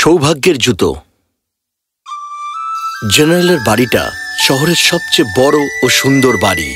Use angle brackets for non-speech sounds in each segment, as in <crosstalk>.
সৌভাগ্যের জুতো। জেনারেলের বাড়িটা শহরের সবচেয়ে বড় ও সুন্দর বাড়ি।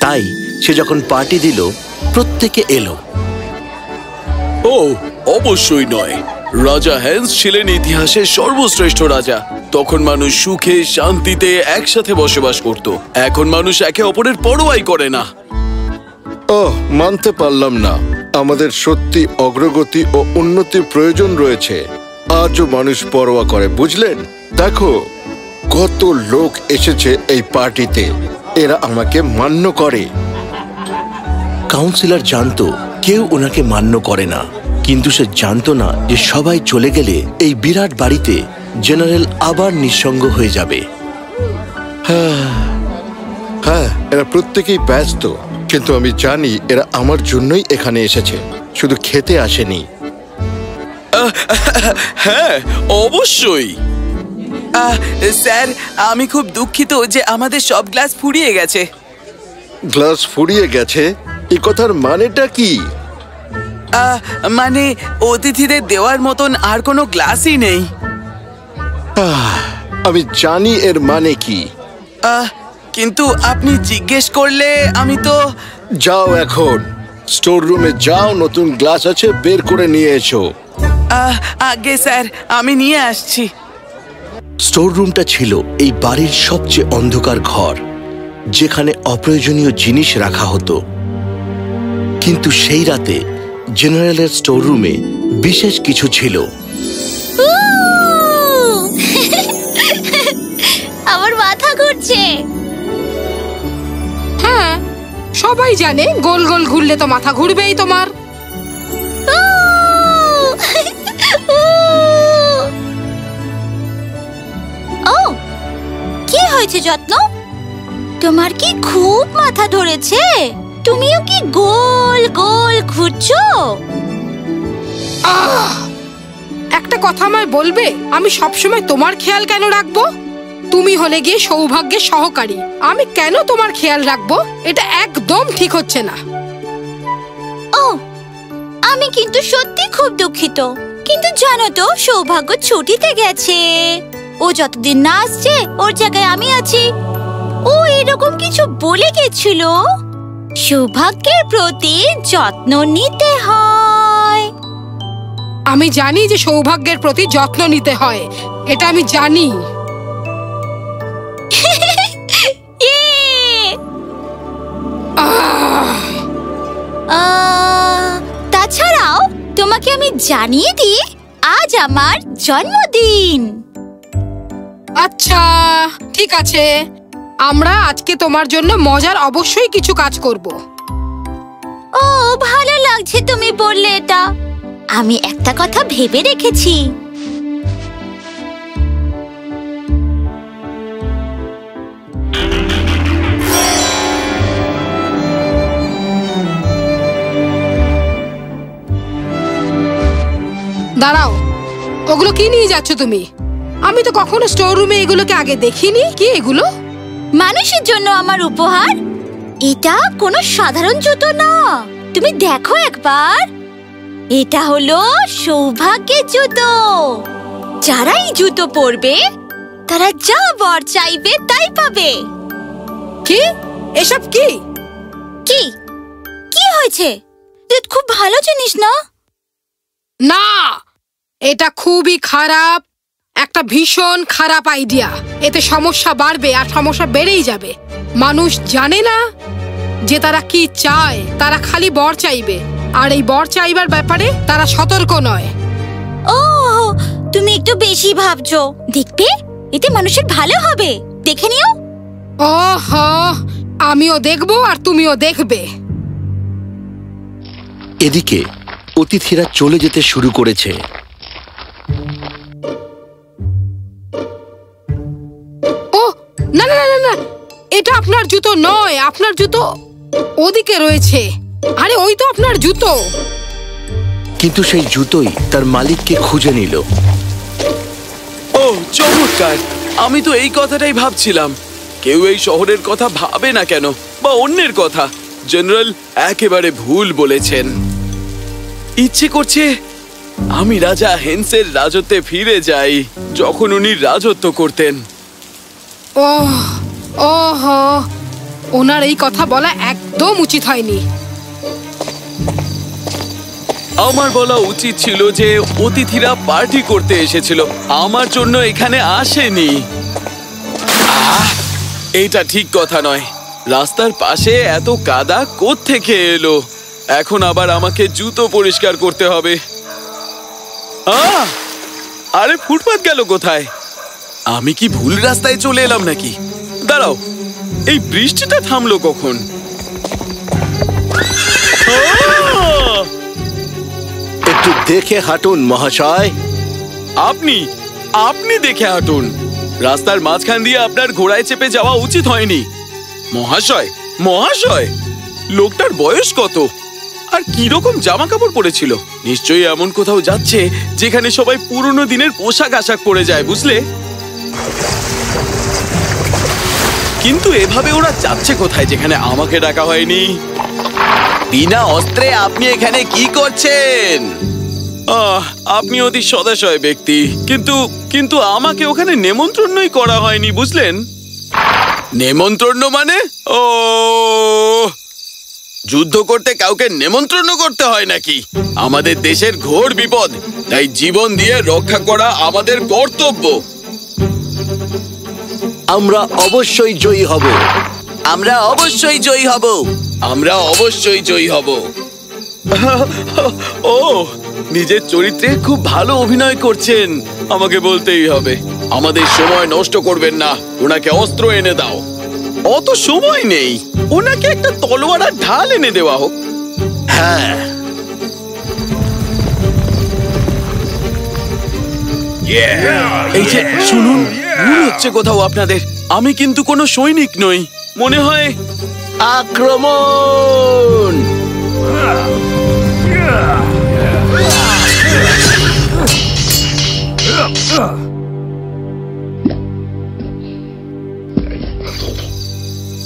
তাই সে যখন পার্টি দিল প্রত্যেকে এলো। ও অবশ্যই নয়। রাজা হ্যান্স ছিলেন ইতিহাসের সর্বশ্রেষ্ঠ রাজা। তখন মানুষ সুখে শান্তিতে একসাথে বসবাস করত। এখন মানুষ একে অপরের পরোয়াই করে না। ও মানতে পারলাম না। আমাদের সত্যি অগ্রগতি ও উন্নতির প্রয়োজন রয়েছে। আজও মানুষ পরোয়া করে বুঝলেন? দেখো কত লোক এসেছে এই পার্টিতে। এরা আমাকে মান্য করে। কাউন্সিলর জানতো কেউ ওনাকে মান্য করে না। কিন্তু সে জানতো না যে সবাই চলে গেলে এই বিরাট বাড়িতে জেনারেল আবার নিঃসঙ্গ হয়ে যাবে। হ্যাঁ এরা প্রত্যেকেই ব্যস্ত। কিন্তু আমি জানি এরা আমার জন্যই এখানে এসেছে। শুধু খেতে আসেনি। হ্যাঁ অবশ্যই। আহ, স্যার আমি খুব দুঃখিত যে আমাদের সব গ্লাস ফুরিয়ে গেছে। গ্লাস ফুরিয়ে গেছে? এ কথার মানেটা কি? আহ, মানে অতিথিদের দেওয়ার মতন আর কোনো গ্লাসই নেই। আমি জানি এর মানে কি। আহ, কিন্তু আপনি জিজ্ঞেস করলে আমি তো যাও এখন। স্টোর রুমে যাও নতুন গ্লাস আছে বের করে নিয়ে এসো। আহ, আগে স্যার আমি নিয়ে আসছি। স্টোর রুমটা ছিল এই বাড়ির সবচেয়ে অন্ধকার ঘর যেখানে অপ্রয়োজনীয় জিনিস রাখা হতো। কিন্তু সেই রাতে জেনারেলের স্টোর রুমে বিশেষ কিছু ছিল। <laughs> আমার মাথা ঘুরছে। সবাই জানে গোল গোল ঘুরলে তো মাথা ঘুরবেই তোমার। ও কি হয়েছে যত্ন? তোমার কি খুব মাথা ধরেছে? তুমিও কি গোল গোল ঘুরছো? আহ! একটা কথা আমায় বলবে আমি সবসময় তোমার খেয়াল কেন রাখব? তুমি হলে গিয়ে সৌভাগ্যের সহকারী। আমি কেন তোমার খেয়াল রাখব? এটা একদম ঠিক হচ্ছে না। ও আমি কিন্তু সত্যি খুব দুঃখিত। কিন্তু জানো তো সৌভাগ্য ছুটিতে গেছে। ও যতদিন না আসছে ওর জায়গায় আমি আছি। ও এরকম কিছু বলে গেছিল? সৌভাগ্যের প্রতি যত্ন নিতে হয়। আমি জানি যে সৌভাগ্যের প্রতি যত্ন নিতে হয়। এটা আমি জানি। জানিয়ে দিই আজ আমার জন্মদিন। আচ্ছা ঠিক আছে। আমরা আজকে তোমার জন্য মজার অবশ্যই কিছু কাজ করব। ও ভালো লাগছে তুমি বললে এটা। আমি একটা কথা ভেবে রেখেছি। দাঁড়াও ওগুলো কি নিয়ে যাচ্ছ তুমি? আমি তো কখনো স্টোর রুমে এগুলোকে আগে দেখিনি কি এগুলো? মানুষের জন্য আমার উপহার? এটা কোনো সাধারণ জুতো না। তুমি দেখো একবার। এটা হলো সৌভাগ্যের জুতো। যারা এই জুতো পরবে তারা যা বর চাইবে তাই পাবে। কি? এসব কি? কি? কি হয়েছে? খুব ভালো জিনিস না? না! এটা খুবই খারাপ একটা ভীষণ খারাপ আইডিয়া এতে সমস্যা বাড়বে আর সমস্যা বেড়েই যাবে। মানুষ জানে না যে তারা কি চায় তারা খালি বর চাইবে। আর এই বর চাইবার ব্যাপারে তারা সতর্ক নয়। ও তুমি একটু বেশি ভাবছ। দেখবে এতে মানুষের ভালো হবে। দেখে নিও। ওহ আমিও দেখব আর তুমিও দেখবে। এদিকে অতিথিরা চলে যেতে শুরু করেছে। না না না। এটা আপনার জুতো নয় আপনার জুতো ওদিকে রয়েছে। আরে ওই তো আপনার জুতো। কিন্তু সেই জুতোই তার মালিককে খুঁজে নিল। ও চমৎকার। আমি তো এই কথাটাই ভাবছিলাম। কেউ এই শহরের কথা ভাবে না কেন? বা অন্যের কথা? জেনারেল একেবারে ভুল বলেছেন। ইচ্ছে করছে আমি রাজা হেন্সের রাজত্বে ফিরে যাই যখন উনি রাজত্ব করতেন। ওহ ওহ, ওনার এই কথা বলা একদম উচিত হয়নি। আমার বলা উচিত ছিল যে অতিথিরা পার্টি করতে এসেছিল। আমার জন্য এখানে আসেনি। এটা ঠিক কথা নয়। রাস্তার পাশে এত কাদা থেকে এলো? এখন আবার আমাকে জুতো পরিষ্কার করতে হবে! আরে ফুটপাত গেল কোথায়? আমি কি ভুল রাস্তায় চলে এলাম নাকি? দাঁড়াও এই বৃষ্টিটা থামলো কখন? একটু দেখে হাঁটুন মহাশয়। আপনি আপনি দেখে হাঁটুন। রাস্তার মাঝখান দিয়ে আপনার ঘোড়ায় চেপে যাওয়া উচিত হয়নি। মহাশয় মহাশয় লোকটার বয়স কত? আর কি রকম জামা কাপড় পরেছিল? নিশ্চয়ই এমন কোথাও যাচ্ছে যেখানে সবাই পুরনো দিনের পোশাক আশাক পরে যায় বুঝলে? কিন্তু এভাবে ওরা যাচ্ছে কোথায় যেখানে আমাকে ডাকা হয়নি? বিনা অস্ত্রে আপনি এখানে কি করছেন? আপনি অতি সদাশয় ব্যক্তি। কিন্তু কিন্তু আমাকে ওখানে নেমন্ত্রণই করা হয়নি, বুঝলেন? নেমন্ত্রণ মানে? ও, যুদ্ধ করতে কাউকে নেমন্ত্রণ করতে হয় নাকি? আমাদের দেশের ঘোর বিপদ, তাই জীবন দিয়ে রক্ষা করা আমাদের কর্তব্য। আমরা অবশ্যই জয়ী হব। আমরা অবশ্যই জয়ী হব। আমরা অবশ্যই জয়ী হব। ও নিজের চরিত্রে খুব ভালো অভিনয় করছেন। আমাকে বলতেই হবে। আমাদের সময় নষ্ট করবেন না। ওনাকে অস্ত্র এনে দাও। অত সময় নেই। ওনাকে একটা তলোয়ার আর ঢাল এনে দেওয়া হোক। হ্যাঁ। এই যে শুনুন। ভুল হচ্ছে কোথাও আপনাদের। আমি কিন্তু কোনো সৈনিক নই। মনে হয় আক্রমণ!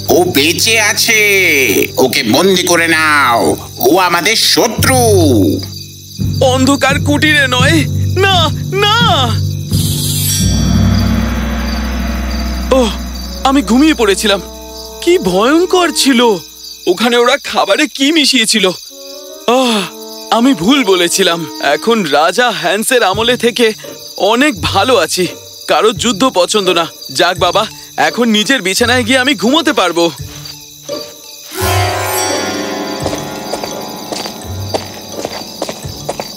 ও বেঁচে আছে। ওকে বন্দি করে নাও। ও আমাদের শত্রু। অন্ধকার কুটিরে নয়। না না! আমি ঘুমিয়ে পড়েছিলাম। কি ভয়ঙ্কর ছিল। ওখানে ওরা খাবারে কি মিশিয়েছিল। আহ, আমি ভুল বলেছিলাম। এখন রাজা হ্যান্সের আমলে থেকে অনেক ভালো আছি। কারও যুদ্ধ পছন্দ না। যাক বাবা, এখন নিজের বিছানায় গিয়ে আমি ঘুমোতে পারব।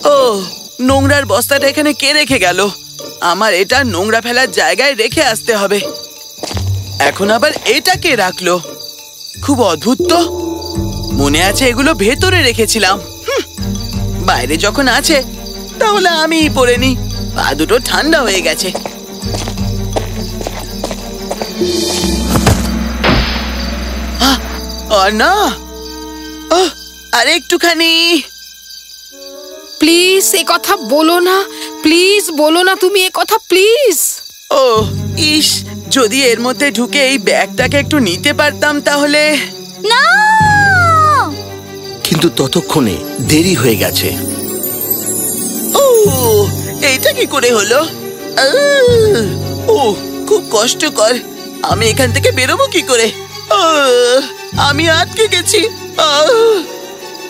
ও, নোংরার বস্তাটা এখানে কে রেখে গেল? আমার এটা নোংরা ফেলার জায়গায় রেখে আসতে হবে। এখন আবার এটা কে রাখল? খুব অদ্ভুত তো। মনে আছে এগুলো ভেতরে রেখেছিলাম। বাইরে যখন আছে তাহলে আমিই পরে নি পা দুটো ঠান্ডা হয়ে গেছে। না। আর একটুখানি। প্লিজ এ কথা বলো না। প্লিজ বলো না তুমি এ কথা প্লিজ। ও ইস যদি এর মধ্যে ঢুকে এই ব্যাগটাকে একটু নিতে পারতাম তাহলে না! কিন্তু ততক্ষণে দেরি হয়ে গেছে। ও এইটা কি করে হলো? আহ, ও খুব কষ্টকর। আমি এখান থেকে বেরোবো কি করে? আমি আটকে গেছি। আহ,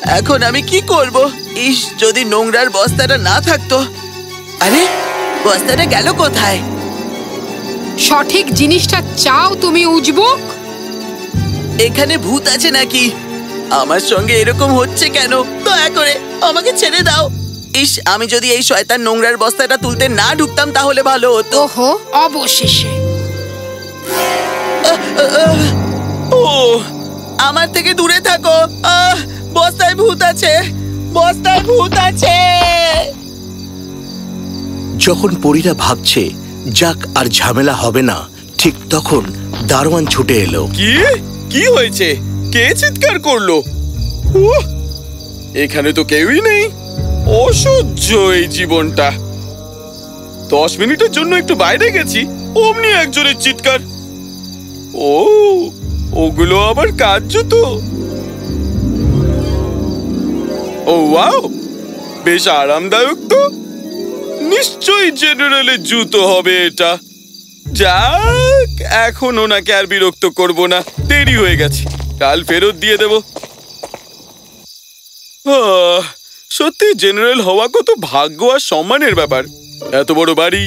এখন আমি কি করব? ইস যদি নোংরার বস্তাটা না থাকতো। আরে বস্তাটা গেল কোথায়? সঠিক জিনিসটা চাও তুমি উজবুক? এখানে ভূত আছে নাকি? আমার সঙ্গে এরকম হচ্ছে কেন? দয়া করে আমাকে ছেড়ে দাও। ইস আমি যদি এই শয়তান নোংরার বস্তাটা তুলতে না ঢুকতাম তাহলে ভালো হতো। ওহো অবশেষে। ও আমার থেকে দূরে থাকো। আহ, বস্তায় ভূত আছে। বস্তায় ভূত আছে। যখন পরীরা ভাবছে যাক আর ঝামেলা হবে না। ঠিক তখন দারোয়ান ছুটে এলো। কি? কি হয়েছে? কে চিৎকার করল? এখানে তো কেউই নেই। অসহ্য এই জীবনটা। দশ মিনিটের জন্য একটু বাইরে গেছি, অমনি একজনের চিৎকার। ও, ওগুলো আবার কার্য তো ও, ওয়াও! বেশ আরামদায়ক তো। নিশ্চয়ই জেনারেলের জুতো হবে এটা। যাক, এখন ওনাকে আর বিরক্ত করব না। দেরি হয়ে গেছে। কাল ফেরত দিয়ে দেব। সত্যি জেনারেল হওয়া কত ভাগ্য আর সম্মানের ব্যাপার। এত বড় বাড়ি,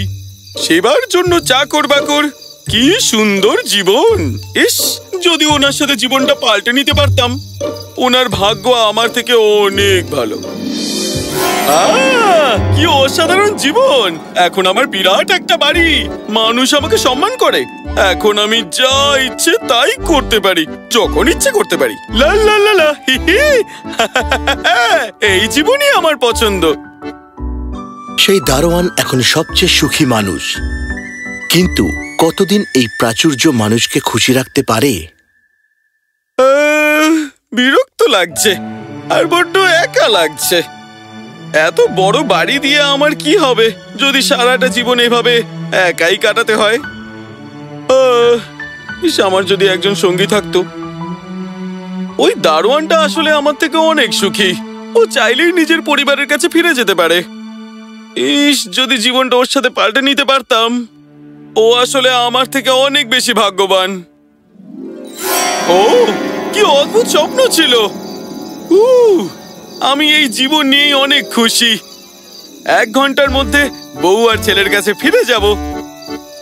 সেবার জন্য চাকর বাকর কি সুন্দর জীবন। ইস, যদি ওনার সাথে জীবনটা পাল্টে নিতে পারতাম, ওনার ভাগ্য আমার থেকে অনেক ভালো। আহ, কি অসাধারণ জীবন। এখন আমার বিরাট একটা বাড়ি। মানুষ আমাকে সম্মান করে। এখন আমি যা ইচ্ছে তাই করতে পারি যখন ইচ্ছে করতে পারি। লা লা লা লা হি হি। <laughs> এই জীবনই আমার পছন্দ। সেই দারোয়ান এখন সবচেয়ে সুখী মানুষ। কিন্তু কতদিন এই প্রাচুর্য মানুষকে খুশি রাখতে পারে? আহ, বিরক্ত লাগছে। আর বড্ড একা লাগছে। এত বড় বাড়ি দিয়ে আমার কি হবে? যদি সারাটা জীবন এভাবে একাই কাটাতে হয়? ইস আমার যদি একজন সঙ্গী থাকতো। ওই দারোয়ানটা আসলে আমার থেকে অনেক সুখী। ও চাইলেই নিজের পরিবারের কাছে ফিরে যেতে পারে। ইস যদি জীবনটা ওর সাথে পাল্টে নিতে পারতাম ও আসলে আমার থেকে অনেক বেশি ভাগ্যবান। ও কি অদ্ভুত স্বপ্ন ছিল। উহ, আমি এই জীবন নিয়েই অনেক খুশি। এক ঘণ্টার মধ্যে বউ আর ছেলের কাছে ফিরে যাব।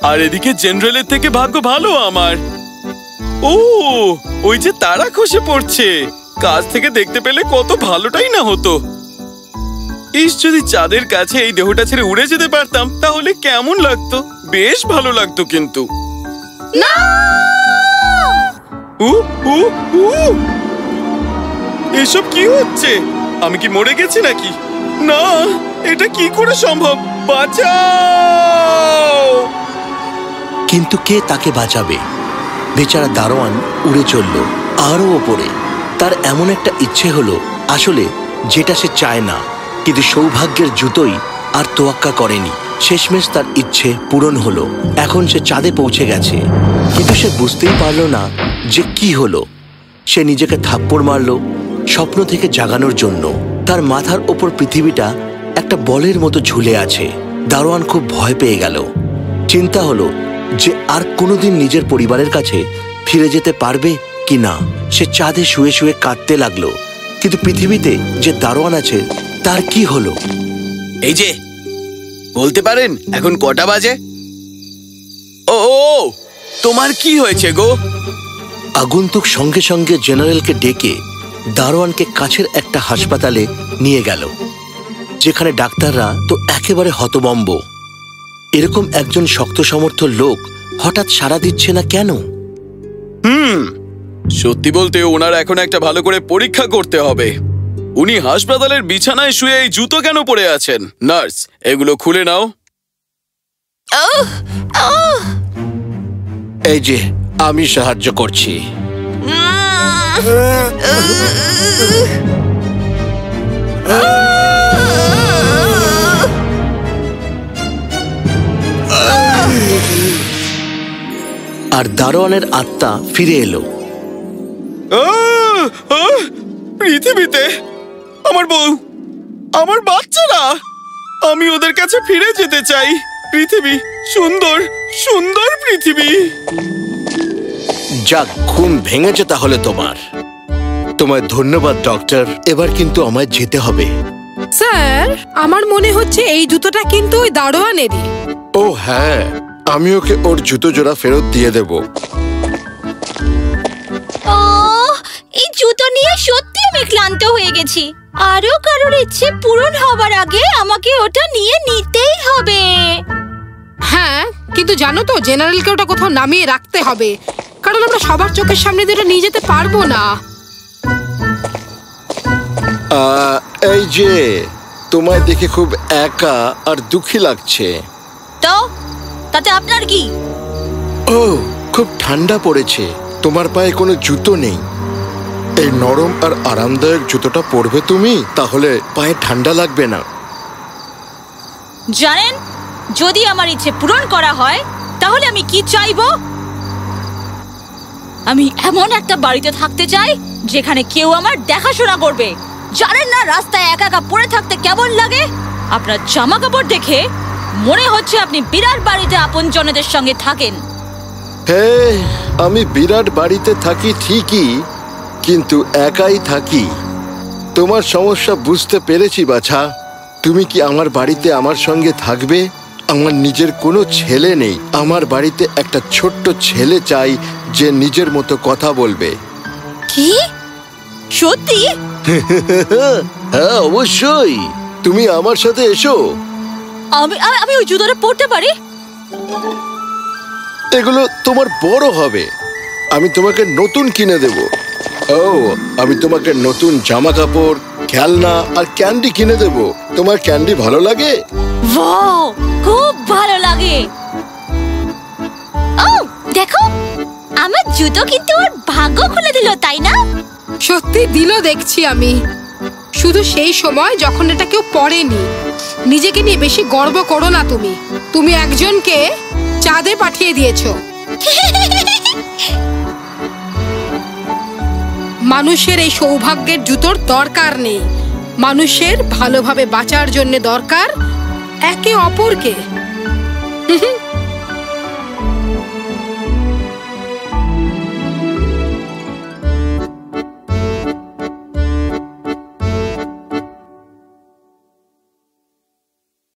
আর এদিকে জেনারেলের থেকে ভাগ্য ভালো আমার। ও ওই যে তারা খসে পড়ছে। কাজ থেকে দেখতে পেলে কত ভালোটাই না হতো। ইস যদি চাঁদের কাছে এই দেহটা ছেড়ে উড়ে যেতে পারতাম তাহলে কেমন লাগতো? বেশ ভালো লাগতো কিন্তু। এসব কি হচ্ছে? আমি কি মরে গেছি নাকি? না, এটা কি করে সম্ভব? বাঁচাও! কিন্তু কে তাকে বাঁচাবে? বেচারা দারোয়ান উড়ে চলল আরও ওপরে। তার এমন একটা ইচ্ছে হলো, আসলে যেটা সে চায় না, কিন্তু সৌভাগ্যের জুতোই আর তোয়াক্কা করেনি। শেষমেশ তার ইচ্ছে পূরণ হলো, এখন সে চাঁদে পৌঁছে গেছে। কিন্তু সে বুঝতেই পারল না যে কি হলো। সে নিজেকে থাপ্পড় মারল স্বপ্ন থেকে জাগানোর জন্য তার মাথার ওপর পৃথিবীটা একটা বলের মতো ঝুলে আছে। দারোয়ান খুব ভয় পেয়ে গেল। চিন্তা হলো যে আর কোনোদিন নিজের পরিবারের কাছে ফিরে যেতে পারবে কি না। সে চাঁদে শুয়ে শুয়ে কাঁদতে লাগল। কিন্তু পৃথিবীতে যে দারোয়ান আছে তার কি হলো? এই যে বলতে পারেন এখন কটা বাজে? ও তোমার কি হয়েছে গো? আগন্তুক সঙ্গে সঙ্গে জেনারেলকে ডেকে দারোয়ানকে কাছের একটা হাসপাতালে নিয়ে গেল যেখানে ডাক্তাররা তো একেবারে হতবম্ব। এরকম একজন শক্ত সমর্থ লোক হঠাৎ সাড়া দিচ্ছে না কেন? হুম সত্যি বলতে ওনার এখন একটা ভালো করে পরীক্ষা করতে হবে। উনি হাসপাতালের বিছানায় শুয়ে এই জুতো কেন পরে আছেন? নার্স এগুলো খুলে নাও। এই যে আমি সাহায্য করছি। আর দারোয়ানের আত্মা ফিরে এলো! পৃথিবীতে আমার বউ, আমার বাচ্চারা, আমি ওদের কাছে ফিরে যেতে চাই পৃথিবী সুন্দর সুন্দর পৃথিবী যাক ঘুম ভেঙেছে তাহলে তোমার। তোমায় ধন্যবাদ ডক্টর। এবার কিন্তু আমায় যেতে হবে। স্যার আমার মনে হচ্ছে এই জুতোটা কিন্তু ওই দারোয়ানেরই। ও হ্যাঁ। আমি ওকে ওর জুতো জোড়া ফেরত দিয়ে দেব। ও এই জুতো নিয়ে সত্যি আমি ক্লান্ত হয়ে গেছি। আরও কারোর ইচ্ছে পূরণ হবার আগে আমাকে ওটা নিয়ে নিতেই হবে। হ্যাঁ কিন্তু জানো তো জেনারেলকে ওটা কোথাও নামিয়ে রাখতে হবে। কারণ আমরা সবার চোখের সামনে দিয়ে নিয়ে যেতে পারব না। এই যে তোমায় দেখে খুব একা আর দুঃখী লাগছে। তো তাতে আপনার কি? ও খুব ঠান্ডা পড়েছে। তোমার পায়ে কোনো জুতো নেই। এই নরম আর আরামদায়ক জুতোটা পরবে তুমি তাহলে পায়ে ঠান্ডা লাগবে না। জানেন যদি আমার ইচ্ছে পূরণ করা হয় তাহলে আমি কি চাইব? আমি এমন একটা বাড়িতে থাকতে চাই যেখানে কেউ আমার দেখাশোনা করবে। জানেন না রাস্তায় একা একা পড়ে থাকতে কেমন লাগে? আপনার জামা কাপড় দেখে মনে হচ্ছে আপনি বিরাট বাড়িতে আপন জনদের সঙ্গে থাকেন। হ্যাঁ আমি বিরাট বাড়িতে থাকি ঠিকই, কিন্তু একাই থাকি। তোমার সমস্যা বুঝতে পেরেছি, বাছা। তুমি কি আমার বাড়িতে আমার সঙ্গে থাকবে? আমার নিজের কোনো ছেলে নেই। আমার বাড়িতে একটা ছোট্ট ছেলে চাই যে নিজের মতো কথা বলবে। কি? সত্যি? <laughs> হ্যাঁ অবশ্যই। তুমি আমার সাথে এসো। আমি আমি- ওই জুতোটা পড়তে পারি? এগুলো তোমার বড় হবে। আমি তোমাকে নতুন কিনে দেব। ও আমি তোমাকে নতুন জামা কাপড় খেলনা আর ক্যান্ডি কিনে দেব। তোমার ক্যান্ডি ভালো লাগে? ওয়াও খুব ভালো লাগে। ও দেখো। আমার জুতো কিন্তু ওর ভাগ্য খুলে দিল তাই না? সত্যি দিল দেখছি আমি। শুধু সেই সময় যখন এটা কেউ পড়েনি। নিজেকে নিয়ে বেশি গর্ব করো না তুমি। তুমি একজনকে চাঁদে পাঠিয়ে দিয়েছ। <laughs> মানুষের এই সৌভাগ্যের জুতোর দরকার নেই। মানুষের ভালোভাবে বাঁচার জন্য দরকার একে অপরকে। <laughs>